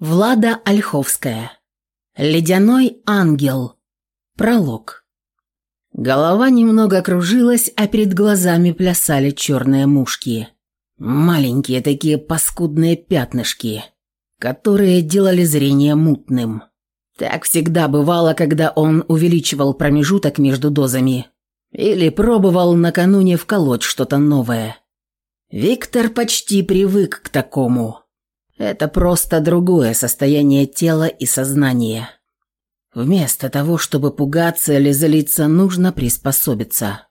Влада Ольховская. Ледяной ангел. Пролог. Голова немного кружилась, а перед глазами плясали черные мушки. Маленькие такие паскудные пятнышки, которые делали зрение мутным. Так всегда бывало, когда он увеличивал промежуток между дозами или пробовал накануне вколоть что-то новое. Виктор почти привык к такому. Это просто другое состояние тела и сознания. Вместо того, чтобы пугаться или злиться, нужно приспособиться.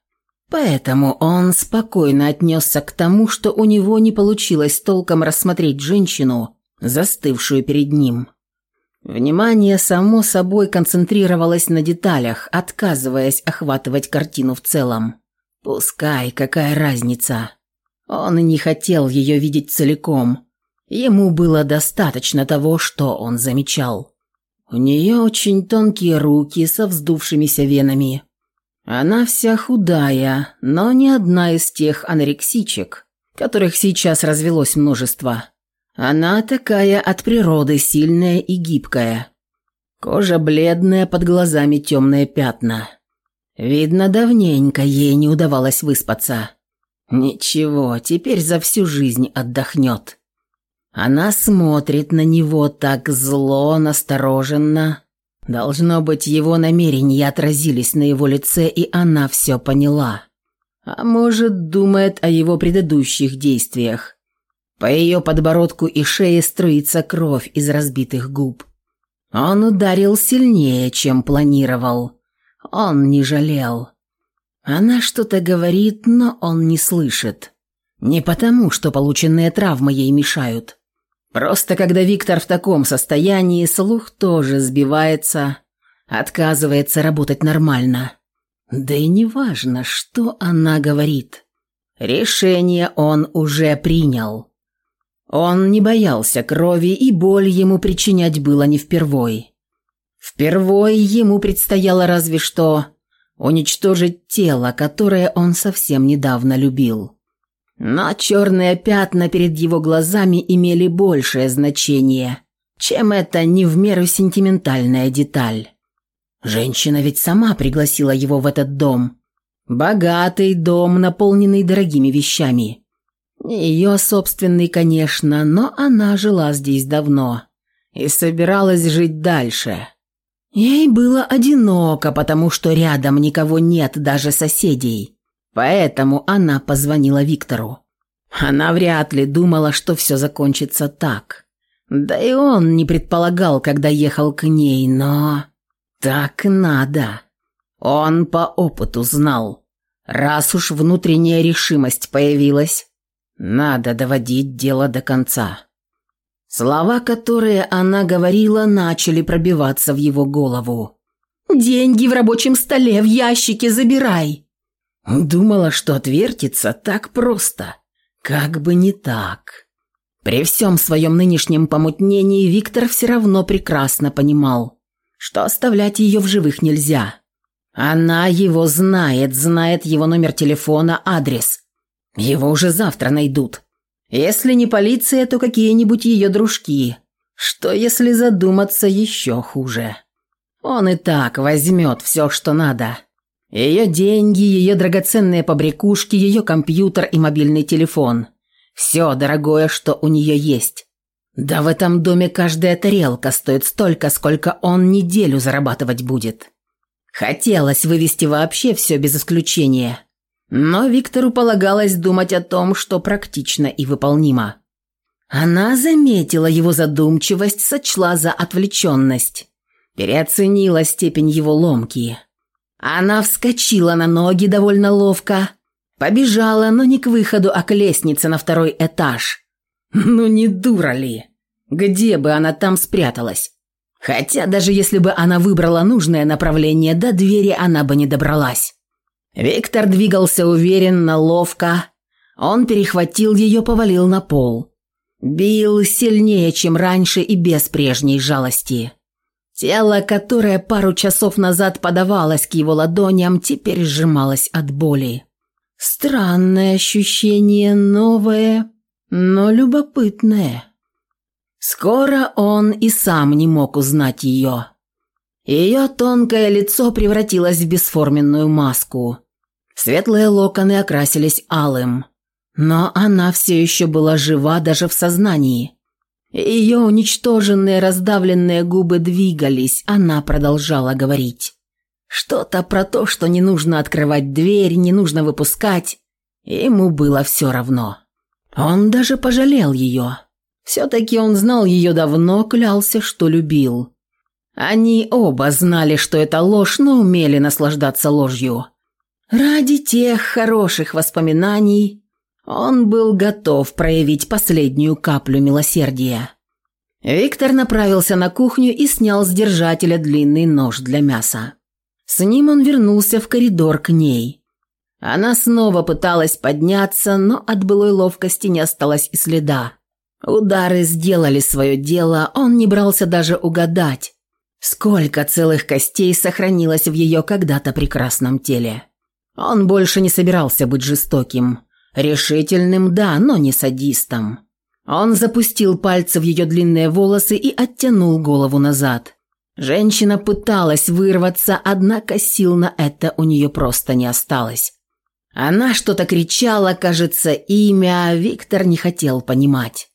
Поэтому он спокойно отнесся к тому, что у него не получилось толком рассмотреть женщину, застывшую перед ним. Внимание само собой концентрировалось на деталях, отказываясь охватывать картину в целом. Пускай, какая разница. Он не хотел ее видеть целиком, Ему было достаточно того, что он замечал. У нее очень тонкие руки со вздувшимися венами. Она вся худая, но не одна из тех анорексичек, которых сейчас развелось множество. Она такая от природы сильная и гибкая. Кожа бледная, под глазами темные пятна. Видно, давненько ей не удавалось выспаться. Ничего, теперь за всю жизнь отдохнет. Она смотрит на него так зло, настороженно. Должно быть, его намерения отразились на его лице, и она все поняла. А может, думает о его предыдущих действиях. По ее подбородку и шее струится кровь из разбитых губ. Он ударил сильнее, чем планировал. Он не жалел. Она что-то говорит, но он не слышит. Не потому, что полученные травмы ей мешают. Просто когда Виктор в таком состоянии, слух тоже сбивается, отказывается работать нормально. Да и не важно, что она говорит. Решение он уже принял. Он не боялся крови, и боль ему причинять было не впервой. Впервой ему предстояло разве что уничтожить тело, которое он совсем недавно любил. Но черные пятна перед его глазами имели большее значение, чем эта не в меру сентиментальная деталь. Женщина ведь сама пригласила его в этот дом. Богатый дом, наполненный дорогими вещами. Ее собственный, конечно, но она жила здесь давно и собиралась жить дальше. Ей было одиноко, потому что рядом никого нет, даже соседей. Поэтому она позвонила Виктору. Она вряд ли думала, что все закончится так. Да и он не предполагал, когда ехал к ней, но... Так надо. Он по опыту знал. Раз уж внутренняя решимость появилась, надо доводить дело до конца. Слова, которые она говорила, начали пробиваться в его голову. «Деньги в рабочем столе, в ящике забирай!» Думала, что отвертится так просто. Как бы не так. При всем своем нынешнем помутнении Виктор все равно прекрасно понимал, что оставлять ее в живых нельзя. Она его знает, знает его номер телефона, адрес. Его уже завтра найдут. Если не полиция, то какие-нибудь ее дружки. Что если задуматься еще хуже? Он и так возьмет все, что надо. Ее деньги, ее драгоценные побрякушки, ее компьютер и мобильный телефон. Все дорогое, что у нее есть. Да в этом доме каждая тарелка стоит столько, сколько он неделю зарабатывать будет. Хотелось вывести вообще все без исключения. Но Виктору полагалось думать о том, что практично и выполнимо. Она заметила его задумчивость, сочла за отвлеченность. Переоценила степень его ломки. Она вскочила на ноги довольно ловко, побежала, но не к выходу, а к лестнице на второй этаж. Ну не дура ли? Где бы она там спряталась? Хотя даже если бы она выбрала нужное направление, до двери она бы не добралась. Виктор двигался уверенно, ловко. Он перехватил ее, повалил на пол. Бил сильнее, чем раньше и без прежней жалости. Тело, которое пару часов назад подавалось к его ладоням, теперь сжималось от боли. Странное ощущение, новое, но любопытное. Скоро он и сам не мог узнать ее. Ее тонкое лицо превратилось в бесформенную маску. Светлые локоны окрасились алым. Но она все еще была жива даже в сознании. Ее уничтоженные раздавленные губы двигались, она продолжала говорить. Что-то про то, что не нужно открывать дверь, не нужно выпускать. Ему было все равно. Он даже пожалел ее. Все-таки он знал ее давно, клялся, что любил. Они оба знали, что это ложь, но умели наслаждаться ложью. Ради тех хороших воспоминаний он был готов проявить последнюю каплю милосердия. Виктор направился на кухню и снял с держателя длинный нож для мяса. С ним он вернулся в коридор к ней. Она снова пыталась подняться, но от былой ловкости не осталось и следа. Удары сделали свое дело, он не брался даже угадать, сколько целых костей сохранилось в ее когда-то прекрасном теле. Он больше не собирался быть жестоким. Решительным, да, но не садистом. Он запустил пальцы в ее длинные волосы и оттянул голову назад. Женщина пыталась вырваться, однако сил на это у нее просто не осталось. Она что-то кричала, кажется, имя Виктор не хотел понимать.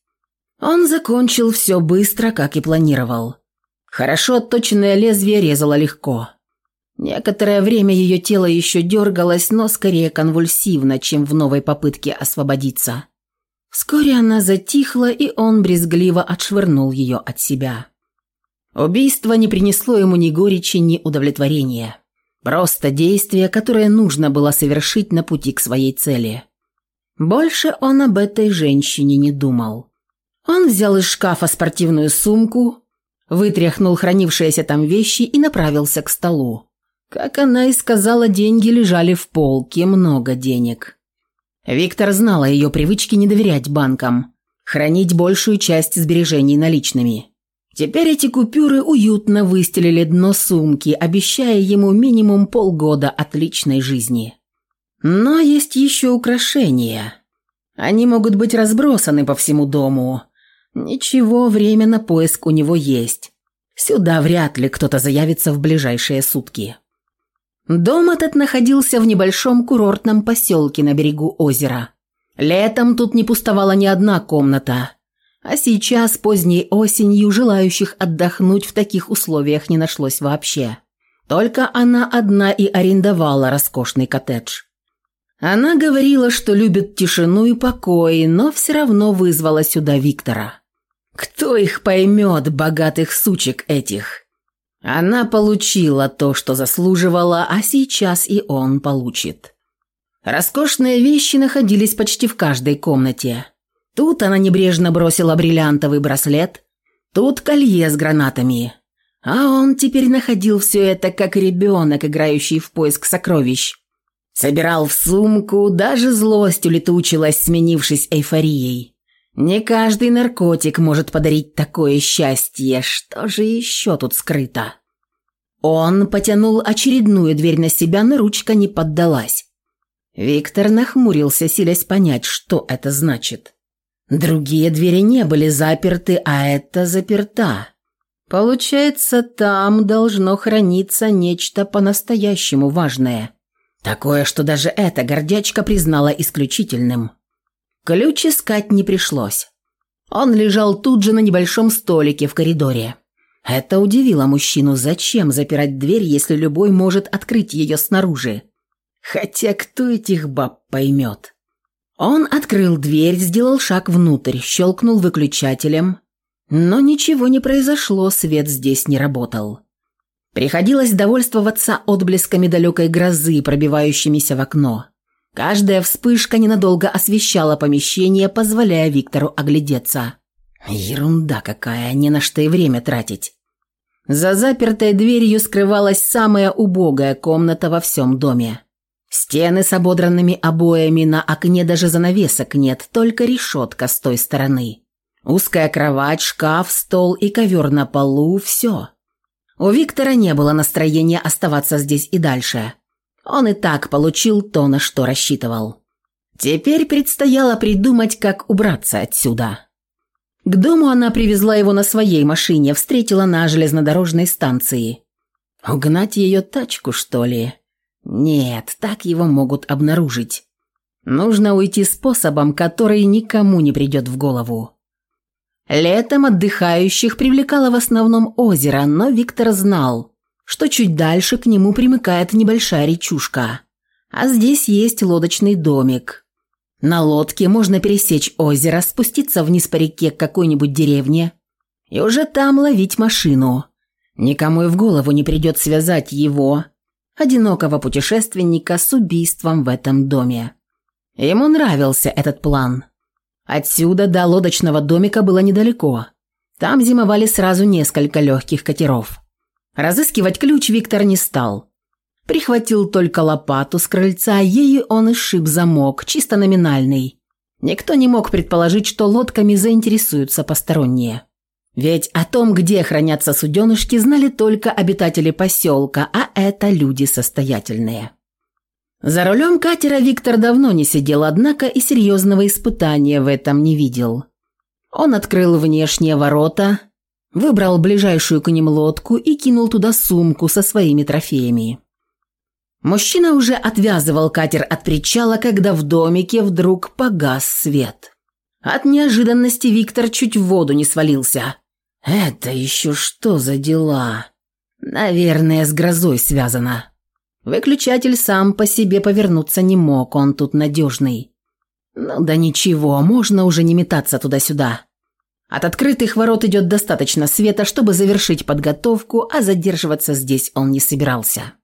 Он закончил все быстро, как и планировал. Хорошо отточенное лезвие резало легко. Некоторое время ее тело еще дергалось, но скорее конвульсивно, чем в новой попытке освободиться. Вскоре она затихла, и он брезгливо отшвырнул ее от себя. Убийство не принесло ему ни горечи, ни удовлетворения. Просто действие, которое нужно было совершить на пути к своей цели. Больше он об этой женщине не думал. Он взял из шкафа спортивную сумку, вытряхнул хранившиеся там вещи и направился к столу. Как она и сказала, деньги лежали в полке, много денег. Виктор знал о ее привычке не доверять банкам, хранить большую часть сбережений наличными. Теперь эти купюры уютно выстелили дно сумки, обещая ему минимум полгода отличной жизни. Но есть еще украшения. Они могут быть разбросаны по всему дому, Ничего, время на поиск у него есть. Сюда вряд ли кто-то заявится в ближайшие сутки. Дом этот находился в небольшом курортном поселке на берегу озера. Летом тут не пустовала ни одна комната, а сейчас, поздней осенью, желающих отдохнуть в таких условиях не нашлось вообще. Только она одна и арендовала роскошный коттедж. Она говорила, что любит тишину и покой, но все равно вызвала сюда Виктора. Кто их поймет, богатых сучек этих? Она получила то, что заслуживала, а сейчас и он получит. Роскошные вещи находились почти в каждой комнате. Тут она небрежно бросила бриллиантовый браслет, тут колье с гранатами. А он теперь находил все это, как ребенок, играющий в поиск сокровищ. Собирал в сумку, даже злость улетучилась, сменившись эйфорией. Не каждый наркотик может подарить такое счастье. Что же еще тут скрыто? Он потянул очередную дверь на себя, но ручка не поддалась. Виктор нахмурился, силясь понять, что это значит. Другие двери не были заперты, а это заперта. Получается, там должно храниться нечто по-настоящему важное. Такое, что даже эта гордячка признала исключительным. Ключ искать не пришлось. Он лежал тут же на небольшом столике в коридоре. Это удивило мужчину, зачем запирать дверь, если любой может открыть ее снаружи. Хотя кто этих баб поймет? Он открыл дверь, сделал шаг внутрь, щелкнул выключателем. Но ничего не произошло, свет здесь не работал. Приходилось довольствоваться отблесками далекой грозы, пробивающимися в окно. Каждая вспышка ненадолго освещала помещение, позволяя Виктору оглядеться. Ерунда какая, не на что и время тратить. За запертой дверью скрывалась самая убогая комната во всем доме. Стены с ободранными обоями, на окне даже занавесок нет, только решетка с той стороны. Узкая кровать, шкаф, стол и ковер на полу – все. У Виктора не было настроения оставаться здесь и дальше. Он и так получил то, на что рассчитывал. Теперь предстояло придумать, как убраться отсюда. К дому она привезла его на своей машине, встретила на железнодорожной станции. Угнать ее тачку, что ли? Нет, так его могут обнаружить. Нужно уйти способом, который никому не придет в голову. Летом отдыхающих привлекало в основном озеро, но Виктор знал, что чуть дальше к нему примыкает небольшая речушка. А здесь есть лодочный домик. На лодке можно пересечь озеро, спуститься вниз по реке к какой-нибудь деревне и уже там ловить машину. Никому и в голову не придет связать его, одинокого путешественника, с убийством в этом доме. Ему нравился этот план. Отсюда до лодочного домика было недалеко. Там зимовали сразу несколько легких катеров. Разыскивать ключ Виктор не стал. Прихватил только лопату с крыльца, ею он и сшиб замок, чисто номинальный. Никто не мог предположить, что лодками заинтересуются посторонние. Ведь о том, где хранятся суденышки, знали только обитатели поселка, а это люди состоятельные. За рулем катера Виктор давно не сидел, однако и серьезного испытания в этом не видел. Он открыл внешние ворота, выбрал ближайшую к ним лодку и кинул туда сумку со своими трофеями. Мужчина уже отвязывал катер от причала, когда в домике вдруг погас свет. От неожиданности Виктор чуть в воду не свалился. «Это еще что за дела?» «Наверное, с грозой связано». Выключатель сам по себе повернуться не мог, он тут надежный. Ну да ничего, можно уже не метаться туда-сюда. От открытых ворот идет достаточно света, чтобы завершить подготовку, а задерживаться здесь он не собирался.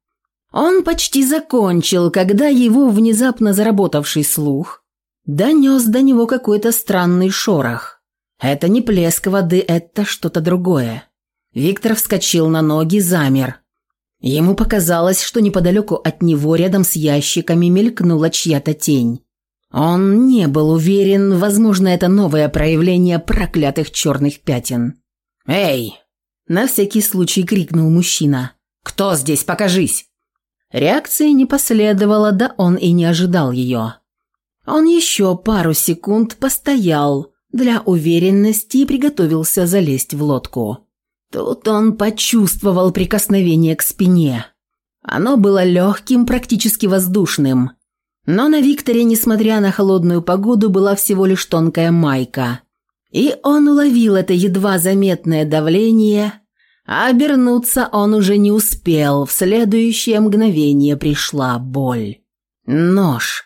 Он почти закончил, когда его внезапно заработавший слух донес до него какой-то странный шорох. Это не плеск воды, это что-то другое. Виктор вскочил на ноги, замер – Ему показалось, что неподалеку от него, рядом с ящиками, мелькнула чья-то тень. Он не был уверен, возможно, это новое проявление проклятых черных пятен. «Эй!» – на всякий случай крикнул мужчина. «Кто здесь? Покажись!» Реакции не последовало, да он и не ожидал ее. Он еще пару секунд постоял для уверенности и приготовился залезть в лодку. Тут он почувствовал прикосновение к спине. Оно было легким, практически воздушным. Но на Викторе, несмотря на холодную погоду, была всего лишь тонкая майка. И он уловил это едва заметное давление, а обернуться он уже не успел. В следующее мгновение пришла боль. Нож.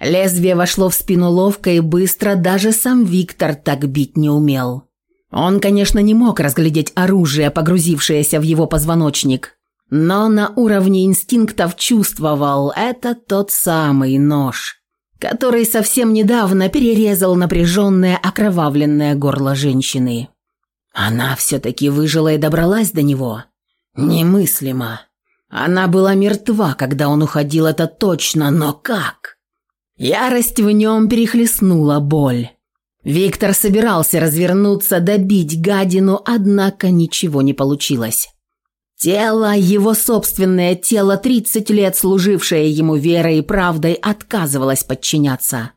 Лезвие вошло в спину ловко и быстро, даже сам Виктор так бить не умел. Он, конечно, не мог разглядеть оружие, погрузившееся в его позвоночник, но на уровне инстинктов чувствовал это тот самый нож, который совсем недавно перерезал напряженное окровавленное горло женщины. Она все-таки выжила и добралась до него. Немыслимо. Она была мертва, когда он уходил, это точно, но как? Ярость в нем перехлестнула боль. Виктор собирался развернуться, добить гадину, однако ничего не получилось. Тело, его собственное тело, 30 лет служившее ему верой и правдой, отказывалось подчиняться.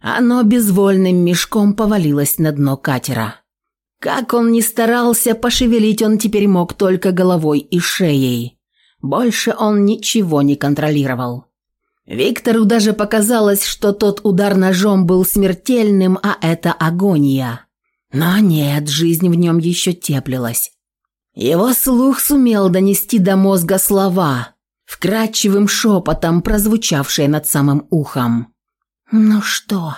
Оно безвольным мешком повалилось на дно катера. Как он ни старался, пошевелить он теперь мог только головой и шеей. Больше он ничего не контролировал. Виктору даже показалось, что тот удар ножом был смертельным, а это агония. Но нет, жизнь в нем еще теплилась. Его слух сумел донести до мозга слова, вкрадчивым шепотом, прозвучавшие над самым ухом. «Ну что,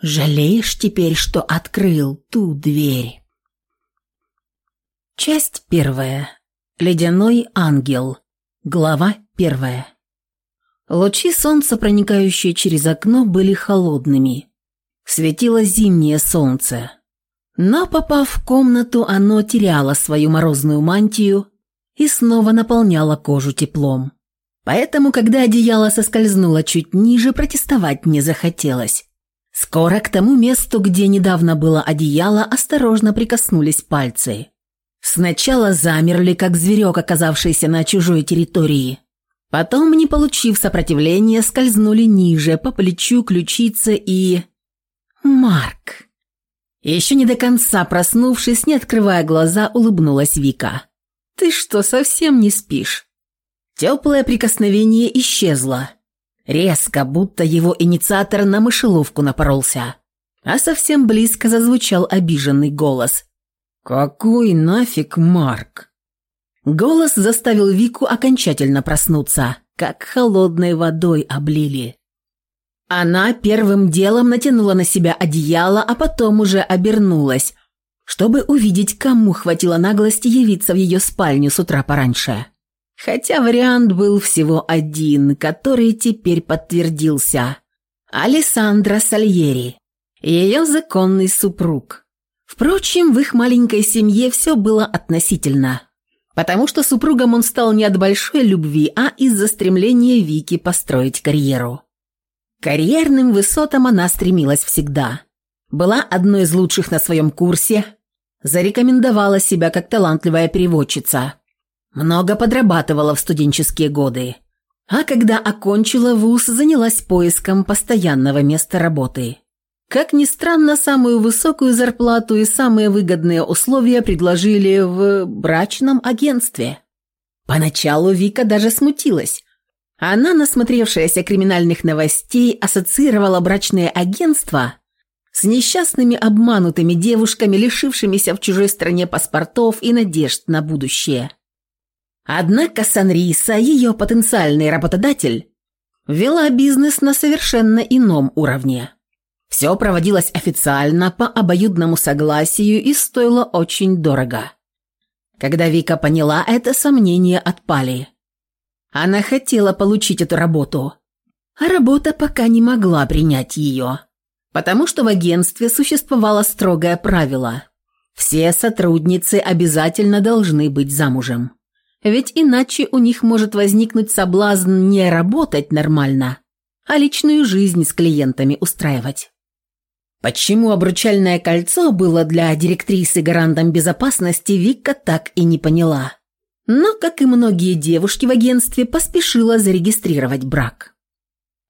жалеешь теперь, что открыл ту дверь?» Часть первая. Ледяной ангел. Глава первая. Лучи солнца, проникающие через окно, были холодными. Светило зимнее солнце. Но, попав в комнату, оно теряло свою морозную мантию и снова наполняло кожу теплом. Поэтому, когда одеяло соскользнуло чуть ниже, протестовать не захотелось. Скоро к тому месту, где недавно было одеяло, осторожно прикоснулись пальцы. Сначала замерли, как зверек, оказавшийся на чужой территории – Потом, не получив сопротивления, скользнули ниже, по плечу, ключице и... Марк. Еще не до конца проснувшись, не открывая глаза, улыбнулась Вика. «Ты что, совсем не спишь?» Теплое прикосновение исчезло. Резко, будто его инициатор на мышеловку напоролся. А совсем близко зазвучал обиженный голос. «Какой нафиг Марк?» Голос заставил Вику окончательно проснуться, как холодной водой облили. Она первым делом натянула на себя одеяло, а потом уже обернулась, чтобы увидеть, кому хватило наглости явиться в ее спальню с утра пораньше. Хотя вариант был всего один, который теперь подтвердился. Алессандра Сальери, ее законный супруг. Впрочем, в их маленькой семье все было относительно, потому что супругом он стал не от большой любви, а из-за стремления Вики построить карьеру. Карьерным высотам она стремилась всегда. Была одной из лучших на своем курсе, зарекомендовала себя как талантливая переводчица. Много подрабатывала в студенческие годы. А когда окончила вуз, занялась поиском постоянного места работы. Как ни странно, самую высокую зарплату и самые выгодные условия предложили в брачном агентстве. Поначалу Вика даже смутилась. Она, насмотревшаяся криминальных новостей, ассоциировала брачные агентства с несчастными обманутыми девушками, лишившимися в чужой стране паспортов и надежд на будущее. Однако Санриса, ее потенциальный работодатель, вела бизнес на совершенно ином уровне. Все проводилось официально, по обоюдному согласию и стоило очень дорого. Когда Вика поняла это, сомнения отпали. Она хотела получить эту работу, а работа пока не могла принять ее, потому что в агентстве существовало строгое правило – все сотрудницы обязательно должны быть замужем. Ведь иначе у них может возникнуть соблазн не работать нормально, а личную жизнь с клиентами устраивать. Почему обручальное кольцо было для директрисы гарантом безопасности, Вика так и не поняла. Но, как и многие девушки в агентстве, поспешила зарегистрировать брак.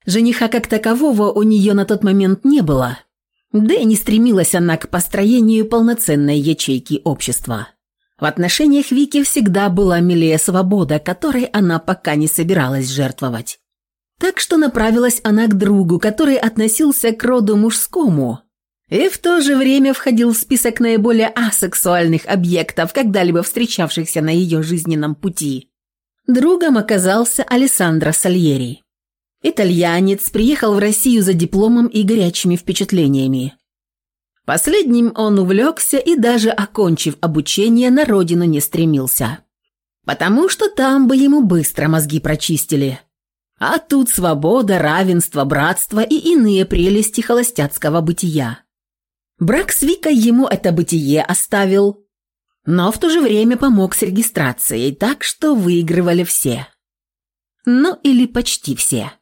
Жениха как такового у нее на тот момент не было, да и не стремилась она к построению полноценной ячейки общества. В отношениях Вики всегда была милее свобода, которой она пока не собиралась жертвовать. Так что направилась она к другу, который относился к роду мужскому и в то же время входил в список наиболее асексуальных объектов, когда-либо встречавшихся на ее жизненном пути. Другом оказался Алессандро Сальери. Итальянец приехал в Россию за дипломом и горячими впечатлениями. Последним он увлекся и даже окончив обучение, на родину не стремился. Потому что там бы ему быстро мозги прочистили. А тут свобода, равенство, братство и иные прелести холостяцкого бытия. Брак с Викой ему это бытие оставил, но в то же время помог с регистрацией, так что выигрывали все. Ну или почти все.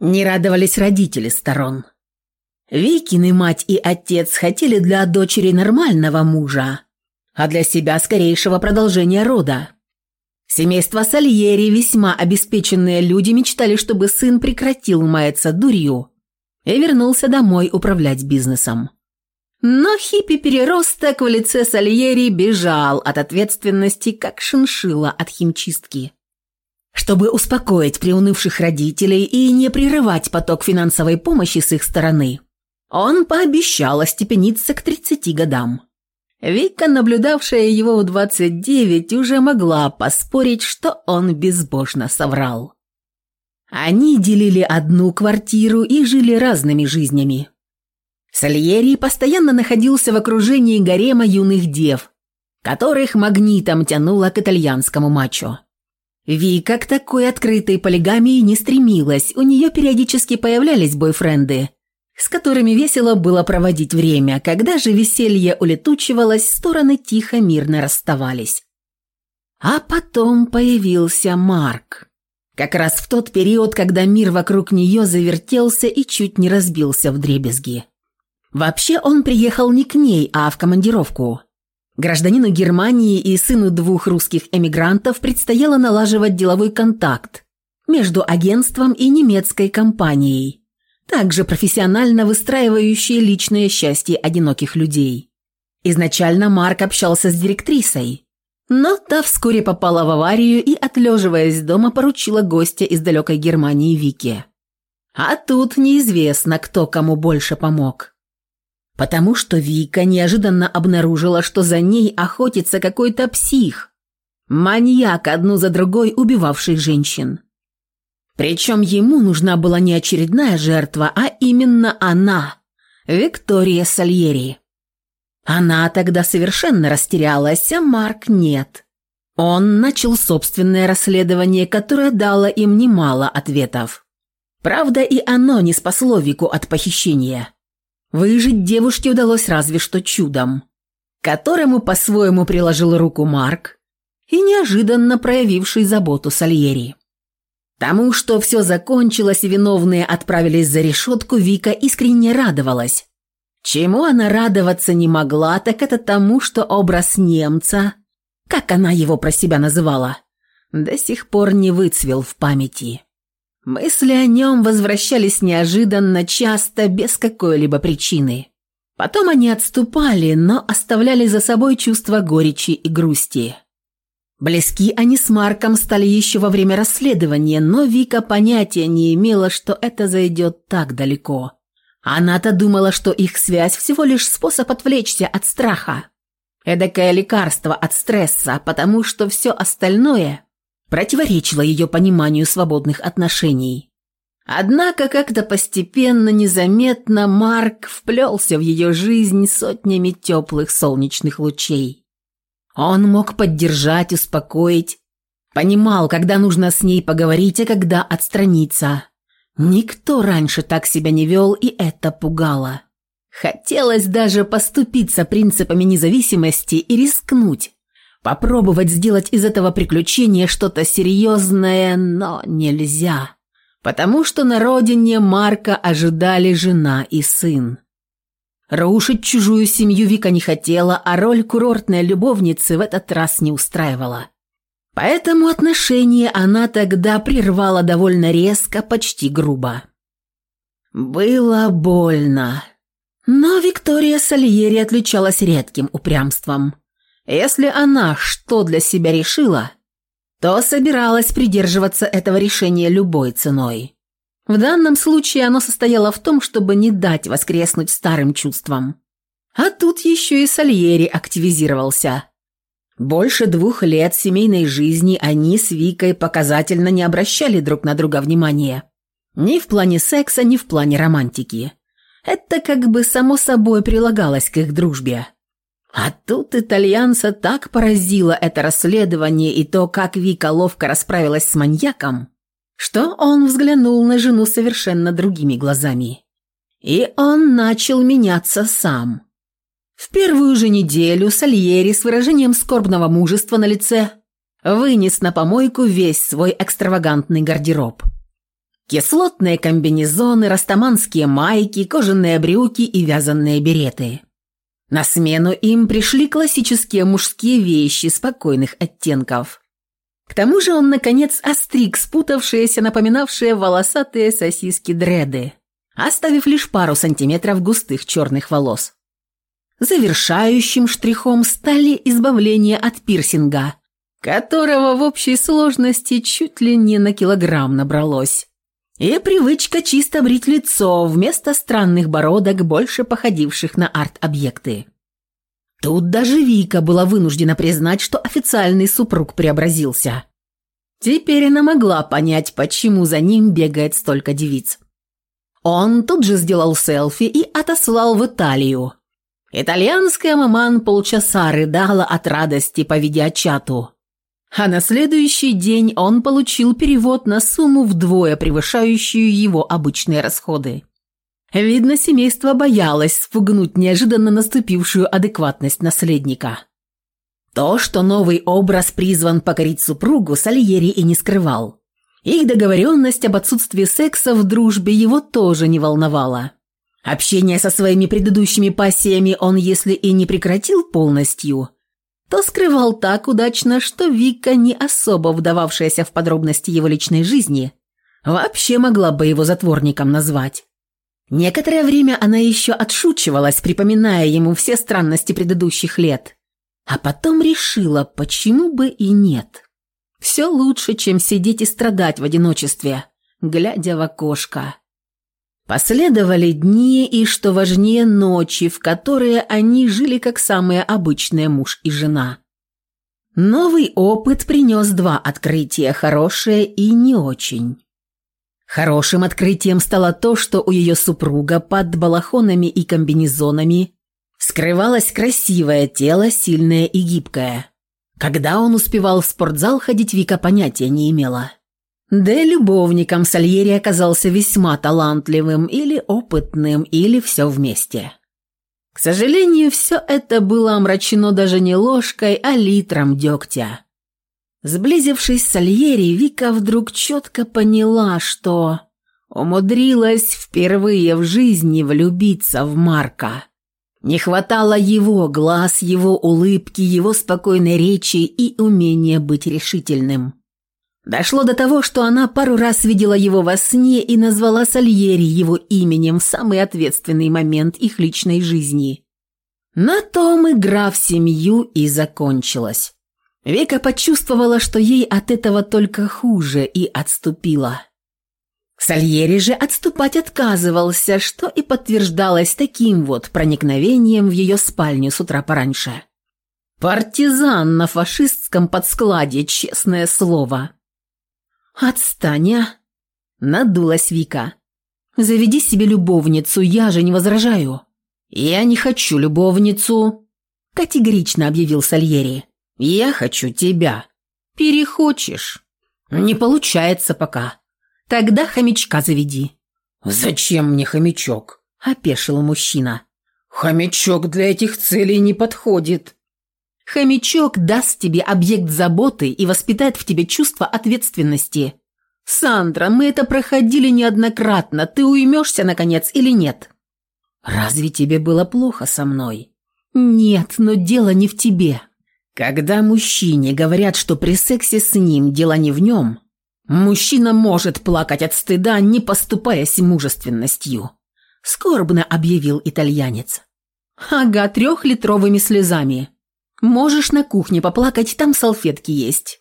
Не радовались родители сторон. Викины мать и отец хотели для дочери нормального мужа, а для себя скорейшего продолжения рода. Семейство Сальери, весьма обеспеченные люди, мечтали, чтобы сын прекратил маяться дурью и вернулся домой управлять бизнесом. Но хиппи-переросток в лице Сальери бежал от ответственности, как шиншила от химчистки. Чтобы успокоить приунывших родителей и не прерывать поток финансовой помощи с их стороны – он пообещал остепениться к 30 годам. Вика, наблюдавшая его в 29, уже могла поспорить, что он безбожно соврал. Они делили одну квартиру и жили разными жизнями. Сальери постоянно находился в окружении гарема юных дев, которых магнитом тянуло к итальянскому мачо. Вика к такой открытой полигамии не стремилась, у нее периодически появлялись бойфренды – с которыми весело было проводить время, когда же веселье улетучивалось, стороны тихо мирно расставались. А потом появился Марк. Как раз в тот период, когда мир вокруг нее завертелся и чуть не разбился в дребезги. Вообще он приехал не к ней, а в командировку. Гражданину Германии и сыну двух русских эмигрантов предстояло налаживать деловой контакт между агентством и немецкой компанией – также профессионально выстраивающие личное счастье одиноких людей. Изначально Марк общался с директрисой, но та вскоре попала в аварию и, отлеживаясь дома, поручила гостя из далекой Германии Вике. А тут неизвестно, кто кому больше помог. Потому что Вика неожиданно обнаружила, что за ней охотится какой-то псих, маньяк, одну за другой убивавший женщин. Причем ему нужна была не очередная жертва, а именно она, Виктория Сальери. Она тогда совершенно растерялась, а Марк нет. Он начал собственное расследование, которое дало им немало ответов. Правда, и оно не спасло Вику от похищения. Выжить девушке удалось разве что чудом, которому по-своему приложил руку Марк и неожиданно проявивший заботу Сальери. Тому, что все закончилось и виновные отправились за решетку, Вика искренне радовалась. Чему она радоваться не могла, так это тому, что образ немца, как она его про себя называла, до сих пор не выцвел в памяти. Мысли о нем возвращались неожиданно, часто, без какой-либо причины. Потом они отступали, но оставляли за собой чувство горечи и грусти. Близки они с Марком стали еще во время расследования, но Вика понятия не имела, что это зайдет так далеко. Она-то думала, что их связь всего лишь способ отвлечься от страха. Эдакое лекарство от стресса, потому что все остальное противоречило ее пониманию свободных отношений. Однако как-то постепенно, незаметно Марк вплелся в ее жизнь сотнями теплых солнечных лучей. Он мог поддержать, успокоить, понимал, когда нужно с ней поговорить, а когда отстраниться. Никто раньше так себя не вел, и это пугало. Хотелось даже поступиться принципами независимости и рискнуть. Попробовать сделать из этого приключения что-то серьезное, но нельзя. Потому что на родине Марка ожидали жена и сын. Рушить чужую семью Вика не хотела, а роль курортной любовницы в этот раз не устраивала. Поэтому отношения она тогда прервала довольно резко, почти грубо. Было больно. Но Виктория Сальери отличалась редким упрямством. Если она что для себя решила, то собиралась придерживаться этого решения любой ценой. В данном случае оно состояло в том, чтобы не дать воскреснуть старым чувствам. А тут еще и Сальери активизировался – больше двух лет семейной жизни они с Викой показательно не обращали друг на друга внимания. Ни в плане секса, ни в плане романтики. Это как бы само собой прилагалось к их дружбе. А тут итальянца так поразило это расследование и то, как Вика ловко расправилась с маньяком, что он взглянул на жену совершенно другими глазами. И он начал меняться сам. В первую же неделю Сальери с выражением скорбного мужества на лице вынес на помойку весь свой экстравагантный гардероб. Кислотные комбинезоны, растаманские майки, кожаные брюки и вязаные береты. На смену им пришли классические мужские вещи спокойных оттенков. К тому же он, наконец, остриг спутавшиеся, напоминавшие волосатые сосиски дреды, оставив лишь пару сантиметров густых черных волос. Завершающим штрихом стали избавление от пирсинга, которого в общей сложности чуть ли не на килограмм набралось. И привычка чисто брить лицо вместо странных бородок, больше походивших на арт-объекты. Тут даже Вика была вынуждена признать, что официальный супруг преобразился. Теперь она могла понять, почему за ним бегает столько девиц. Он тут же сделал селфи и отослал в Италию, Итальянская маман полчаса рыдала от радости по видеочату. А на следующий день он получил перевод на сумму вдвое превышающую его обычные расходы. Видно, семейство боялось спугнуть неожиданно наступившую адекватность наследника. То, что новый образ призван покорить супругу, Сальери и не скрывал. Их договоренность об отсутствии секса в дружбе его тоже не волновала. Общение со своими предыдущими пассиями он, если и не прекратил полностью, то скрывал так удачно, что Вика, не особо вдававшаяся в подробности его личной жизни, вообще могла бы его затворником назвать. Некоторое время она еще отшучивалась, припоминая ему все странности предыдущих лет. А потом решила, почему бы и нет. Все лучше, чем сидеть и страдать в одиночестве, глядя в окошко. Последовали дни и, что важнее, ночи, в которые они жили как самые обычные муж и жена. Новый опыт принес два открытия, хорошее и не очень. Хорошим открытием стало то, что у ее супруга под балахонами и комбинезонами скрывалось красивое тело, сильное и гибкое. Когда он успевал в спортзал ходить, Вика понятия не имела. Да и любовником Сальери оказался весьма талантливым или опытным, или все вместе. К сожалению, все это было омрачено даже не ложкой, а литром дегтя. Сблизившись с Альери, Вика вдруг четко поняла, что умудрилась впервые в жизни влюбиться в Марка. Не хватало его глаз, его улыбки, его спокойной речи и умения быть решительным. Дошло до того, что она пару раз видела его во сне и назвала Сальери его именем в самый ответственный момент их личной жизни. На том игра в семью и закончилась. Вика почувствовала, что ей от этого только хуже, и отступила. Сальери же отступать отказывался, что и подтверждалось таким вот проникновением в ее спальню с утра пораньше. Партизан на фашистском подскладе, честное слово. «Отстань, а!» – надулась Вика. «Заведи себе любовницу, я же не возражаю». «Я не хочу любовницу», – категорично объявил Сальери. Я хочу тебя. Перехочешь. Не получается пока. Тогда хомячка заведи. Зачем мне хомячок? Опешил мужчина. Хомячок для этих целей не подходит. Хомячок даст тебе объект заботы и воспитает в тебе чувство ответственности. Сандра, мы это проходили неоднократно. Ты уймешься, наконец, или нет? Разве тебе было плохо со мной? Нет, но дело не в тебе. Когда мужчине говорят, что при сексе с ним дело не в нем, мужчина может плакать от стыда, не поступаясь мужественностью. Скорбно объявил итальянец. Ага, трехлитровыми слезами. Можешь на кухне поплакать, там салфетки есть.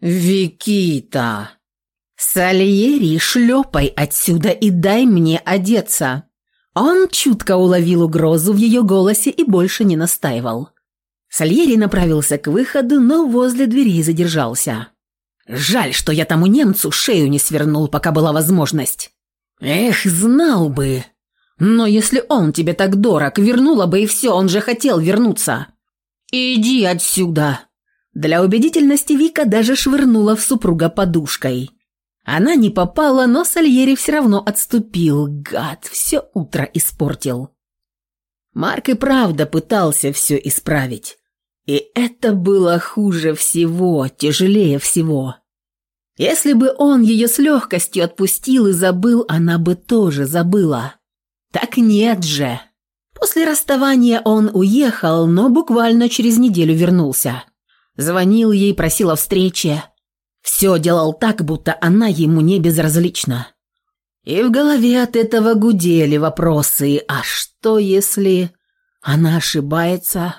Викита. Сальери, шлепай отсюда и дай мне одеться. Он чутко уловил угрозу в ее голосе и больше не настаивал. Сальери направился к выходу, но возле дверей задержался. «Жаль, что я тому немцу шею не свернул, пока была возможность. Эх, знал бы. Но если он тебе так дорог, вернула бы и все, он же хотел вернуться. Иди отсюда!» Для убедительности Вика даже швырнула в супруга подушкой. Она не попала, но Сальери все равно отступил. Гад, все утро испортил. Марк и правда пытался все исправить. И это было хуже всего, тяжелее всего. Если бы он ее с легкостью отпустил и забыл, она бы тоже забыла. Так нет же. После расставания он уехал, но буквально через неделю вернулся. Звонил ей, просил о встрече. Все делал так, будто она ему не безразлична. И в голове от этого гудели вопросы «А что, если она ошибается?»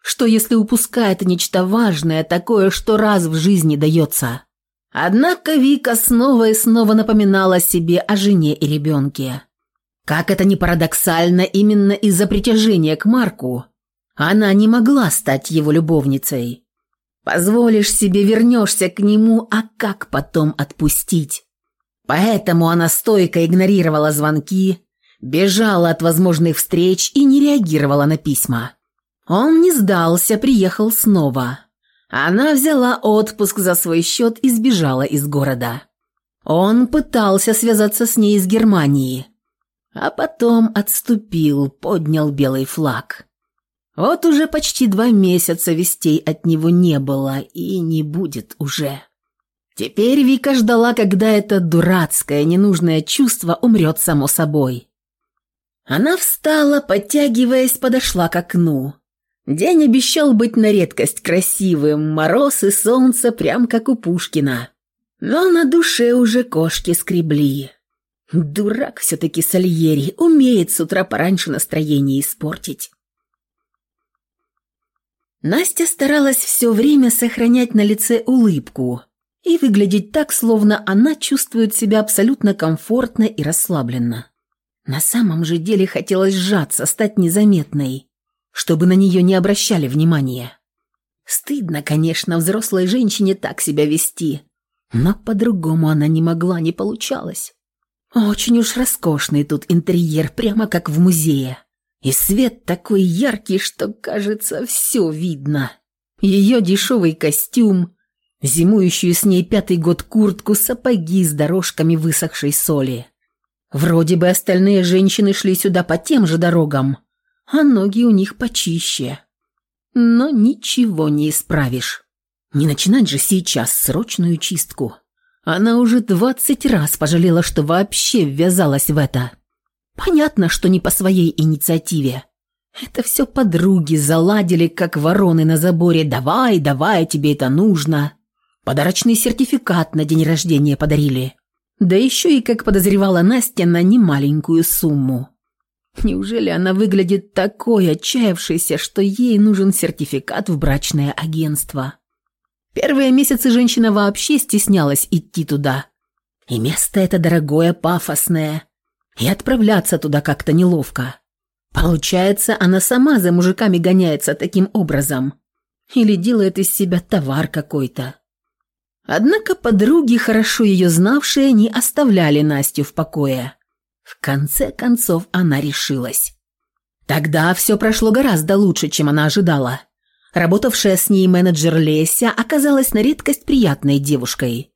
Что если упускает нечто важное, такое, что раз в жизни дается? Однако Вика снова и снова напоминала себе о жене и ребенке. Как это ни парадоксально, именно из-за притяжения к Марку она не могла стать его любовницей. Позволишь себе, вернешься к нему, а как потом отпустить? Поэтому она стойко игнорировала звонки, бежала от возможных встреч и не реагировала на письма. Он не сдался, приехал снова. Она взяла отпуск за свой счет и сбежала из города. Он пытался связаться с ней из Германии, а потом отступил, поднял белый флаг. Вот уже почти два месяца вестей от него не было и не будет уже. Теперь Вика ждала, когда это дурацкое, ненужное чувство умрет само собой. Она встала, подтягиваясь, подошла к окну. День обещал быть на редкость красивым, мороз и солнце прям как у Пушкина. Но на душе уже кошки скребли. Дурак все-таки Сальери, умеет с утра пораньше настроение испортить. Настя старалась все время сохранять на лице улыбку и выглядеть так, словно она чувствует себя абсолютно комфортно и расслабленно. На самом же деле хотелось сжаться, стать незаметной, чтобы на нее не обращали внимания. Стыдно, конечно, взрослой женщине так себя вести, но по-другому она не могла, не получалось. Очень уж роскошный тут интерьер, прямо как в музее. И свет такой яркий, что, кажется, все видно. Ее дешевый костюм, зимующую с ней пятый год куртку, сапоги с дорожками высохшей соли. Вроде бы остальные женщины шли сюда по тем же дорогам, а ноги у них почище. Но ничего не исправишь. Не начинать же сейчас срочную чистку. Она уже двадцать раз пожалела, что вообще ввязалась в это. Понятно, что не по своей инициативе. Это все подруги заладили, как вороны на заборе. «Давай, давай, тебе это нужно». Подарочный сертификат на день рождения подарили. Да еще и, как подозревала Настя, на немаленькую сумму. Неужели она выглядит такой отчаявшейся, что ей нужен сертификат в брачное агентство? Первые месяцы женщина вообще стеснялась идти туда. И место это дорогое, пафосное. И отправляться туда как-то неловко. Получается, она сама за мужиками гоняется таким образом. Или делает из себя товар какой-то. Однако подруги, хорошо ее знавшие, не оставляли Настю в покое. В конце концов она решилась. Тогда все прошло гораздо лучше, чем она ожидала. Работавшая с ней менеджер Леся оказалась на редкость приятной девушкой.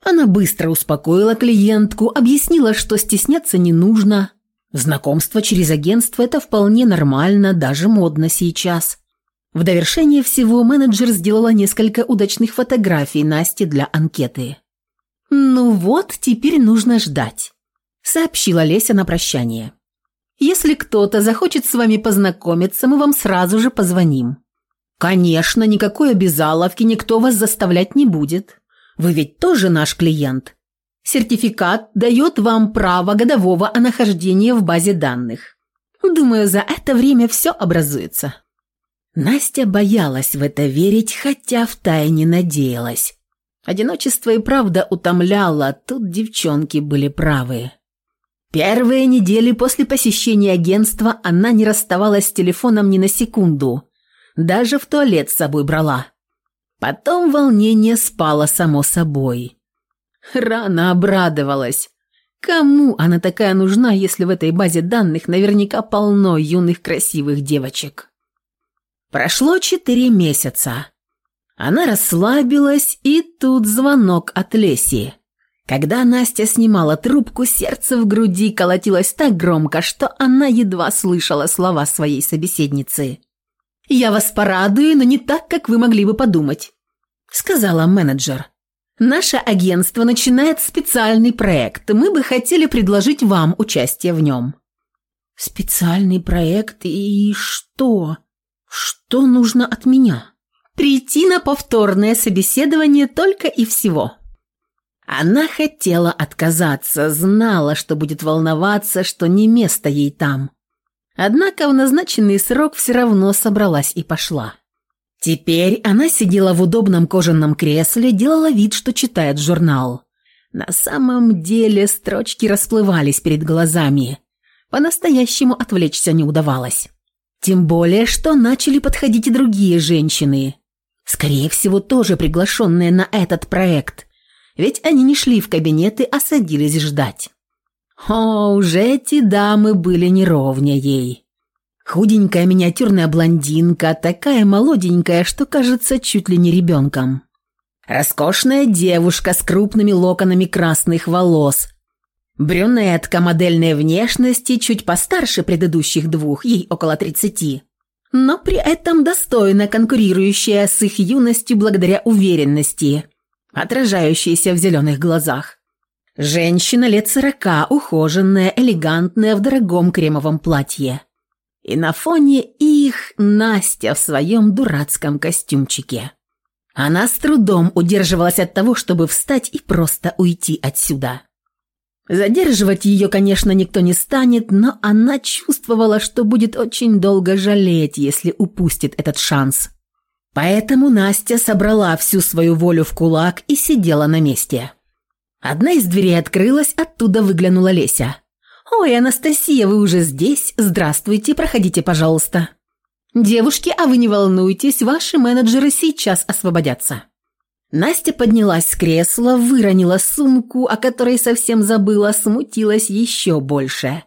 Она быстро успокоила клиентку, объяснила, что стесняться не нужно. Знакомство через агентство – это вполне нормально, даже модно сейчас. В довершение всего менеджер сделала несколько удачных фотографий Насти для анкеты. «Ну вот, теперь нужно ждать», – сообщила Леся на прощание. «Если кто-то захочет с вами познакомиться, мы вам сразу же позвоним». «Конечно, никакой обязаловки никто вас заставлять не будет. Вы ведь тоже наш клиент. Сертификат дает вам право годового о нахождении в базе данных. Думаю, за это время все образуется». Настя боялась в это верить, хотя втайне надеялась. Одиночество и правда утомляло, тут девчонки были правы. Первые недели после посещения агентства она не расставалась с телефоном ни на секунду, даже в туалет с собой брала. Потом волнение спало само собой. Рано обрадовалась. Кому она такая нужна, если в этой базе данных наверняка полно юных красивых девочек? Прошло четыре месяца. Она расслабилась, и тут звонок от Леси. Когда Настя снимала трубку, сердце в груди колотилось так громко, что она едва слышала слова своей собеседницы. «Я вас порадую, но не так, как вы могли бы подумать», — сказала менеджер. «Наше агентство начинает специальный проект. Мы бы хотели предложить вам участие в нем». «Специальный проект и что?» Что нужно от меня? Прийти на повторное собеседование только и всего. Она хотела отказаться, знала, что будет волноваться, что не место ей там. Однако в назначенный срок все равно собралась и пошла. Теперь она сидела в удобном кожаном кресле, делала вид, что читает журнал. На самом деле строчки расплывались перед глазами. По-настоящему отвлечься не удавалось. Тем более, что начали подходить и другие женщины. Скорее всего, тоже приглашенные на этот проект. Ведь они не шли в кабинеты, а садились ждать. О, уже эти дамы были неровня ей. Худенькая миниатюрная блондинка, такая молоденькая, что кажется чуть ли не ребенком. Роскошная девушка с крупными локонами красных волос, Брюнетка модельной внешности, чуть постарше предыдущих двух, ей около тридцати, но при этом достойно конкурирующая с их юностью благодаря уверенности, отражающейся в зеленых глазах. Женщина лет сорока, ухоженная, элегантная, в дорогом кремовом платье. И на фоне их Настя в своем дурацком костюмчике. Она с трудом удерживалась от того, чтобы встать и просто уйти отсюда. Задерживать ее, конечно, никто не станет, но она чувствовала, что будет очень долго жалеть, если упустит этот шанс. Поэтому Настя собрала всю свою волю в кулак и сидела на месте. Одна из дверей открылась, оттуда выглянула Леся. «Ой, Анастасия, вы уже здесь? Здравствуйте, проходите, пожалуйста». «Девушки, а вы не волнуйтесь, ваши менеджеры сейчас освободятся». Настя поднялась с кресла, выронила сумку, о которой совсем забыла, смутилась еще больше.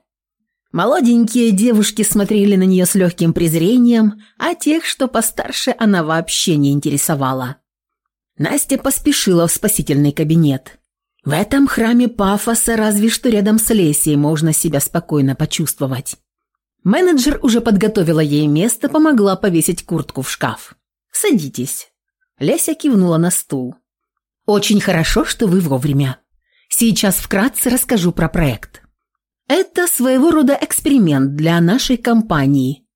Молоденькие девушки смотрели на нее с легким презрением, а тех, что постарше, она вообще не интересовала. Настя поспешила в спасительный кабинет. В этом храме пафоса разве что рядом с Лесей можно себя спокойно почувствовать. Менеджер уже подготовила ей место, помогла повесить куртку в шкаф. «Садитесь». Леся кивнула на стул. «Очень хорошо, что вы вовремя. Сейчас вкратце расскажу про проект. Это своего рода эксперимент для нашей компании.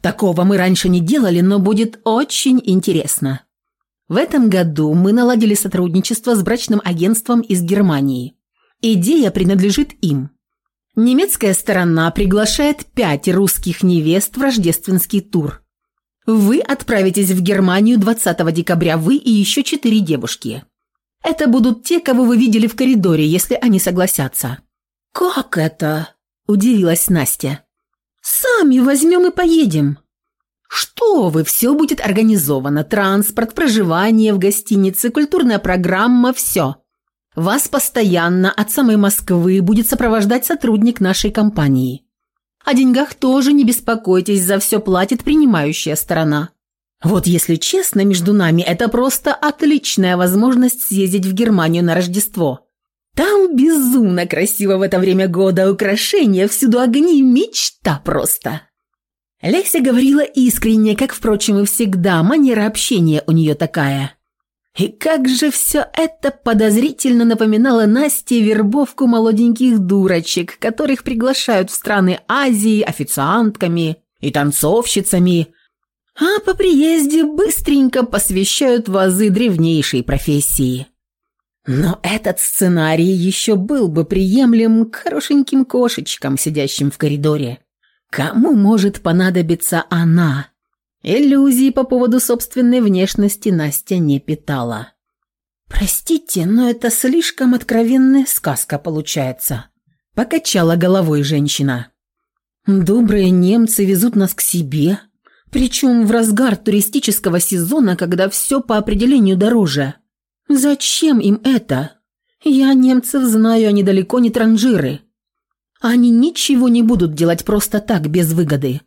Такого мы раньше не делали, но будет очень интересно. В этом году мы наладили сотрудничество с брачным агентством из Германии. Идея принадлежит им. Немецкая сторона приглашает пять русских невест в рождественский тур. Вы отправитесь в Германию 20 декабря, вы и еще четыре девушки. Это будут те, кого вы видели в коридоре, если они согласятся». «Как это?» – удивилась Настя. «Сами возьмем и поедем». «Что вы, все будет организовано. Транспорт, проживание в гостинице, культурная программа, все. Вас постоянно от самой Москвы будет сопровождать сотрудник нашей компании. О деньгах тоже не беспокойтесь, за все платит принимающая сторона. Вот если честно, между нами это просто отличная возможность съездить в Германию на Рождество. Там безумно красиво в это время года, украшения, всюду огни, мечта просто. Леся говорила искренне, как, впрочем, и всегда, манера общения у нее такая. И как же все это подозрительно напоминало Насте вербовку молоденьких дурочек, которых приглашают в страны Азии официантками и танцовщицами, а по приезде быстренько посвящают вазы древнейшей профессии. Но этот сценарий еще был бы приемлем к хорошеньким кошечкам, сидящим в коридоре. Кому может понадобиться она? Иллюзий по поводу собственной внешности Настя не питала. «Простите, но это слишком откровенная сказка получается», – покачала головой женщина. «Добрые немцы везут нас к себе, причем в разгар туристического сезона, когда все по определению дороже. Зачем им это? Я немцев знаю, они далеко не транжиры. Они ничего не будут делать просто так, без выгоды.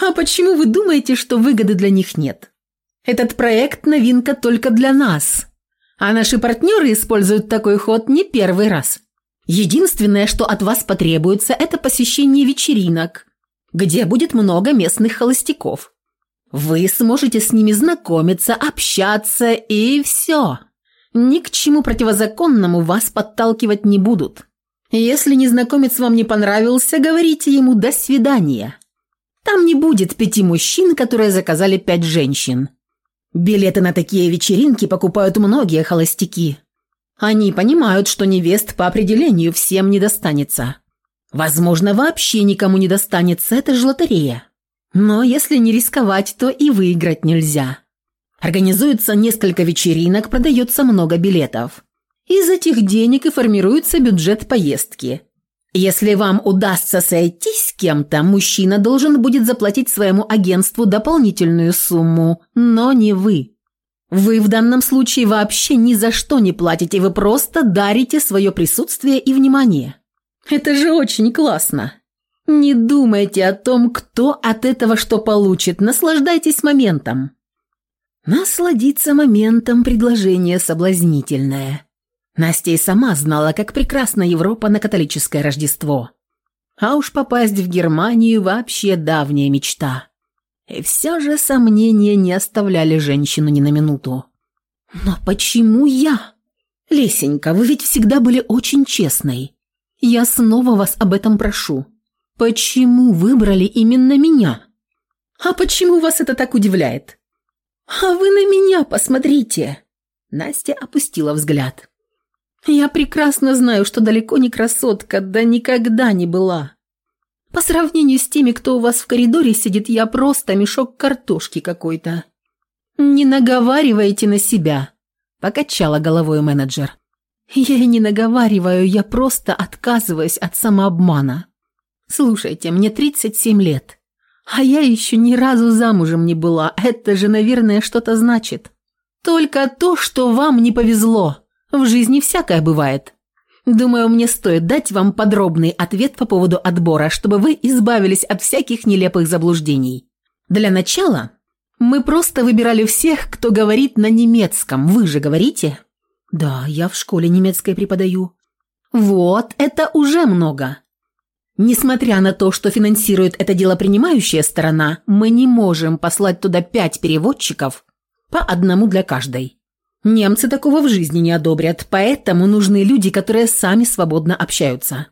А почему вы думаете, что выгоды для них нет? Этот проект – новинка только для нас. А наши партнеры используют такой ход не первый раз. Единственное, что от вас потребуется, это посещение вечеринок, где будет много местных холостяков. Вы сможете с ними знакомиться, общаться и все. Ни к чему противозаконному вас подталкивать не будут. Если незнакомец вам не понравился, говорите ему «до свидания». Там не будет пяти мужчин, которые заказали пять женщин. Билеты на такие вечеринки покупают многие холостяки. Они понимают, что невест по определению всем не достанется. Возможно, вообще никому не достанется, это же лотерея. Но если не рисковать, то и выиграть нельзя. Организуется несколько вечеринок, продается много билетов. Из этих денег и формируется бюджет поездки. Если вам удастся сойтись с кем-то, мужчина должен будет заплатить своему агентству дополнительную сумму, но не вы. Вы в данном случае вообще ни за что не платите, вы просто дарите свое присутствие и внимание. Это же очень классно. Не думайте о том, кто от этого что получит, наслаждайтесь моментом. Насладиться моментом предложение соблазнительное. Настя и сама знала, как прекрасна Европа на католическое Рождество. А уж попасть в Германию вообще давняя мечта. И все же сомнения не оставляли женщину ни на минуту. «Но почему я?» «Лесенька, вы ведь всегда были очень честной. Я снова вас об этом прошу. Почему выбрали именно меня?» «А почему вас это так удивляет?» «А вы на меня посмотрите!» Настя опустила взгляд. Я прекрасно знаю, что далеко не красотка, да никогда не была. По сравнению с теми, кто у вас в коридоре сидит, я просто мешок картошки какой-то. Не наговаривайте на себя, покачала головой менеджер. Я не наговариваю, я просто отказываюсь от самообмана. Слушайте, мне 37 лет, а я еще ни разу замужем не была. Это же, наверное, что-то значит. Только то, что вам не повезло. В жизни всякое бывает. Думаю, мне стоит дать вам подробный ответ по поводу отбора, чтобы вы избавились от всяких нелепых заблуждений. Для начала, мы просто выбирали всех, кто говорит на немецком. Вы же говорите? Да, я в школе немецкой преподаю. Вот, это уже много. Несмотря на то, что финансирует это дело принимающая сторона, мы не можем послать туда пять переводчиков, по одному для каждой. Немцы такого в жизни не одобрят, поэтому нужны люди, которые сами свободно общаются.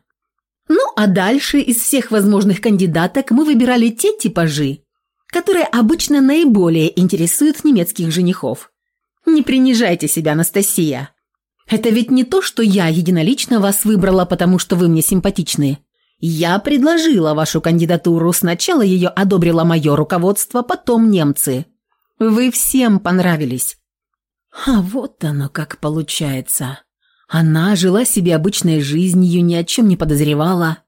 Ну, а дальше из всех возможных кандидаток мы выбирали те типажи, которые обычно наиболее интересуют немецких женихов. Не принижайте себя, Анастасия. Это ведь не то, что я единолично вас выбрала, потому что вы мне симпатичны. Я предложила вашу кандидатуру, сначала ее одобрило мое руководство, потом немцы. Вы всем понравились. А вот оно как получается. Она жила себе обычной жизнью, ни о чем не подозревала.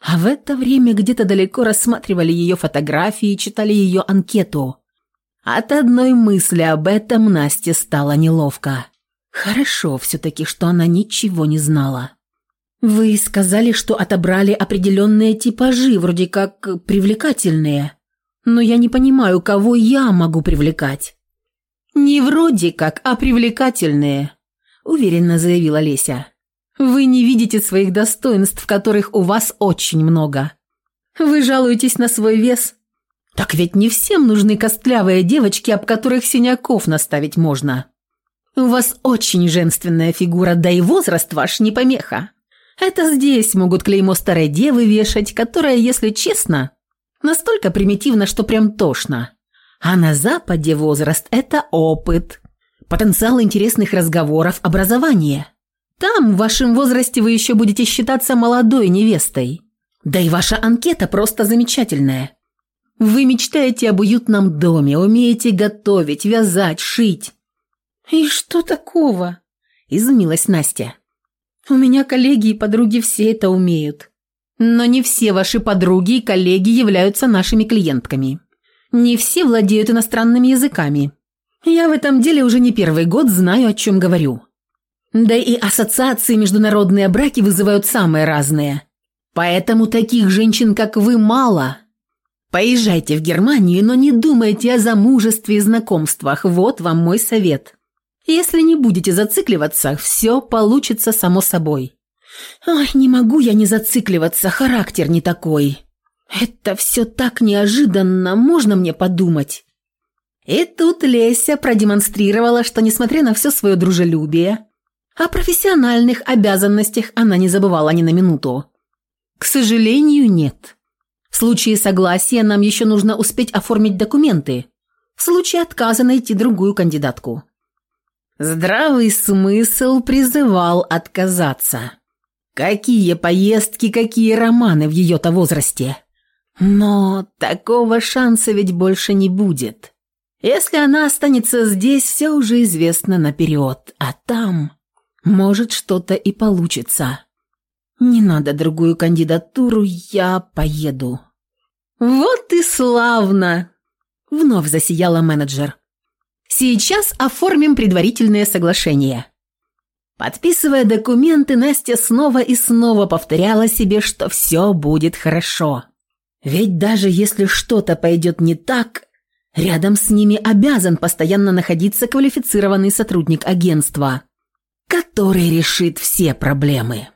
А в это время где-то далеко рассматривали ее фотографии и читали ее анкету. От одной мысли об этом Насте стало неловко. Хорошо все-таки, что она ничего не знала. «Вы сказали, что отобрали определенные типажи, вроде как привлекательные. Но я не понимаю, кого я могу привлекать». «Не вроде как, а привлекательные», – уверенно заявила Леся. «Вы не видите своих достоинств, которых у вас очень много. Вы жалуетесь на свой вес. Так ведь не всем нужны костлявые девочки, об которых синяков наставить можно. У вас очень женственная фигура, да и возраст ваш не помеха. Это здесь могут клеймо старой девы вешать, которая, если честно, настолько примитивна, что прям тошно. А на Западе возраст – это опыт, потенциал интересных разговоров, образование. Там в вашем возрасте вы еще будете считаться молодой невестой. Да и ваша анкета просто замечательная. Вы мечтаете об уютном доме, умеете готовить, вязать, шить. «И что такого?» – изумилась Настя. «У меня коллеги и подруги все это умеют. Но не все ваши подруги и коллеги являются нашими клиентками. Не все владеют иностранными языками. Я в этом деле уже не первый год знаю, о чем говорю. Да и ассоциации международные браки вызывают самые разные. Поэтому таких женщин, как вы, мало. Поезжайте в Германию, но не думайте о замужестве и знакомствах. Вот вам мой совет. Если не будете зацикливаться, все получится само собой. Ой, не могу я не зацикливаться, характер не такой. «Это все так неожиданно, можно мне подумать?» И тут Леся продемонстрировала, что, несмотря на все свое дружелюбие, о профессиональных обязанностях она не забывала ни на минуту. К сожалению, нет. В случае согласия нам еще нужно успеть оформить документы. В случае отказа найти другую кандидатку. Здравый смысл призывал отказаться. Какие поездки, какие романы в ее-то возрасте. Но такого шанса ведь больше не будет. Если она останется здесь, все уже известно наперед, а там, может, что-то и получится. Не надо другую кандидатуру, я поеду. Вот и славно! Вновь засияла менеджер. Сейчас оформим предварительное соглашение. Подписывая документы, Настя снова и снова повторяла себе, что все будет хорошо. Ведь даже если что-то пойдет не так, рядом с ними обязан постоянно находиться квалифицированный сотрудник агентства, который решит все проблемы.